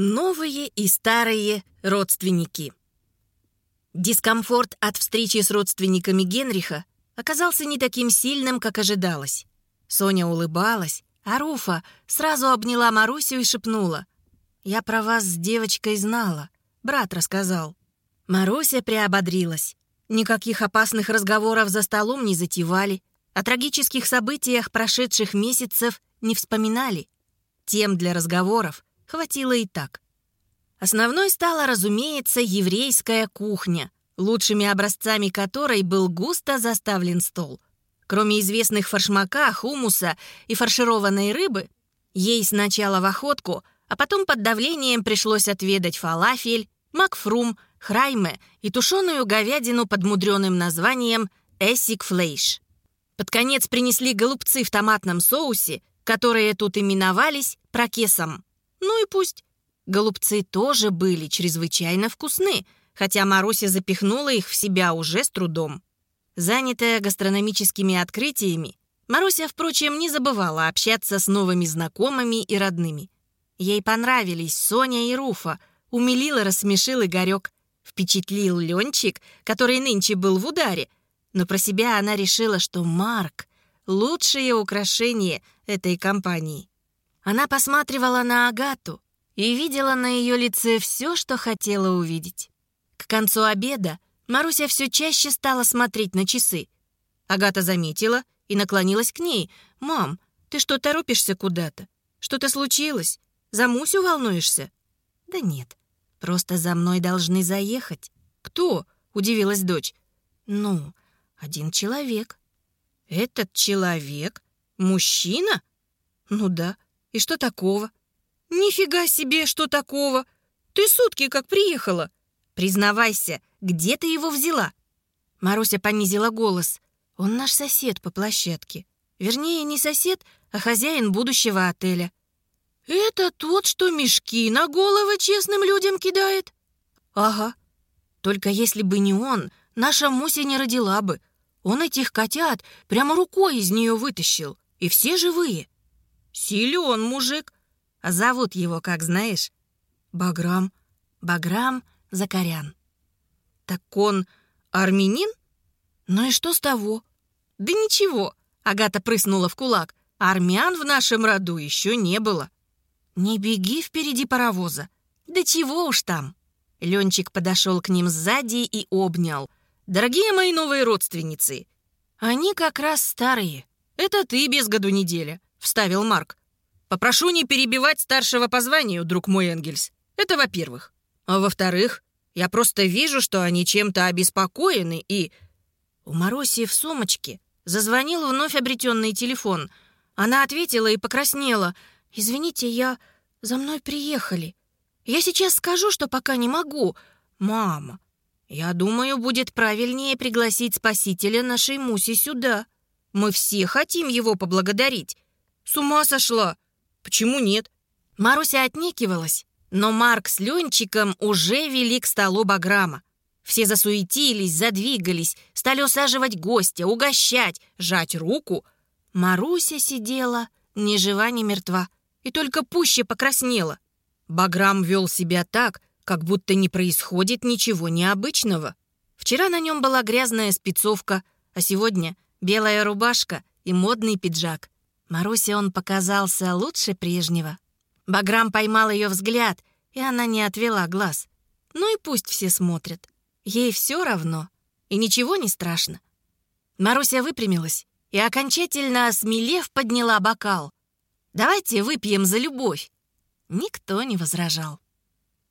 Новые и старые родственники. Дискомфорт от встречи с родственниками Генриха оказался не таким сильным, как ожидалось. Соня улыбалась, а Руфа сразу обняла Марусю и шепнула. «Я про вас с девочкой знала. Брат рассказал». Маруся приободрилась. Никаких опасных разговоров за столом не затевали. О трагических событиях прошедших месяцев не вспоминали. Тем для разговоров хватило и так. Основной стала, разумеется, еврейская кухня, лучшими образцами которой был густо заставлен стол. Кроме известных фаршмака, хумуса и фаршированной рыбы, ей сначала в охотку, а потом под давлением пришлось отведать фалафель, макфрум, храйме и тушеную говядину под мудреным названием эссик флейш. Под конец принесли голубцы в томатном соусе, которые тут именовались прокесом. Ну и пусть. Голубцы тоже были чрезвычайно вкусны, хотя Маруся запихнула их в себя уже с трудом. Занятая гастрономическими открытиями, Маруся, впрочем, не забывала общаться с новыми знакомыми и родными. Ей понравились Соня и Руфа, умилил и рассмешил Игорек, впечатлил Ленчик, который нынче был в ударе, но про себя она решила, что Марк — лучшее украшение этой компании. Она посматривала на Агату и видела на ее лице все, что хотела увидеть. К концу обеда Маруся все чаще стала смотреть на часы. Агата заметила и наклонилась к ней. «Мам, ты что, торопишься куда-то? Что-то случилось? За Мусю волнуешься?» «Да нет, просто за мной должны заехать». «Кто?» — удивилась дочь. «Ну, один человек». «Этот человек? Мужчина?» «Ну да, и что такого? Нифига себе, что такого? Ты сутки как приехала. Признавайся, где ты его взяла? Маруся понизила голос. Он наш сосед по площадке. Вернее, не сосед, а хозяин будущего отеля. Это тот, что мешки на головы честным людям кидает? Ага. Только если бы не он, наша Муся не родила бы. Он этих котят прямо рукой из нее вытащил. И все живые. Силен мужик. А зовут его, как знаешь? Баграм. Баграм Закарян. Так он армянин? Ну и что с того? Да ничего. Агата прыснула в кулак. Армян в нашем роду еще не было. Не беги впереди паровоза. Да чего уж там. Ленчик подошел к ним сзади и обнял. «Дорогие мои новые родственницы, они как раз старые. Это ты без году неделя. — вставил Марк. «Попрошу не перебивать старшего по званию, друг мой Энгельс. Это во-первых. А во-вторых, я просто вижу, что они чем-то обеспокоены, и...» У Маруси в сумочке зазвонил вновь обретенный телефон. Она ответила и покраснела. «Извините, я... За мной приехали. Я сейчас скажу, что пока не могу. Мама, я думаю, будет правильнее пригласить спасителя нашей Муси сюда. Мы все хотим его поблагодарить. С ума сошла! Почему нет?» Маруся отнекивалась, но Марк с Ленчиком уже вели к столу Баграма. Все засуетились, задвигались, стали усаживать гостя, угощать, жать руку. Маруся сидела ни жива, ни мертва, и только пуще покраснела. Баграм вел себя так, как будто не происходит ничего необычного. Вчера на нем была грязная спецовка, а сегодня белая рубашка и модный пиджак. Марусе он показался лучше прежнего. Баграм поймал ее взгляд, и она не отвела глаз. Ну и пусть все смотрят. Ей все равно, и ничего не страшно. Маруся выпрямилась и, окончательно осмелев, подняла бокал. «Давайте выпьем за любовь». Никто не возражал.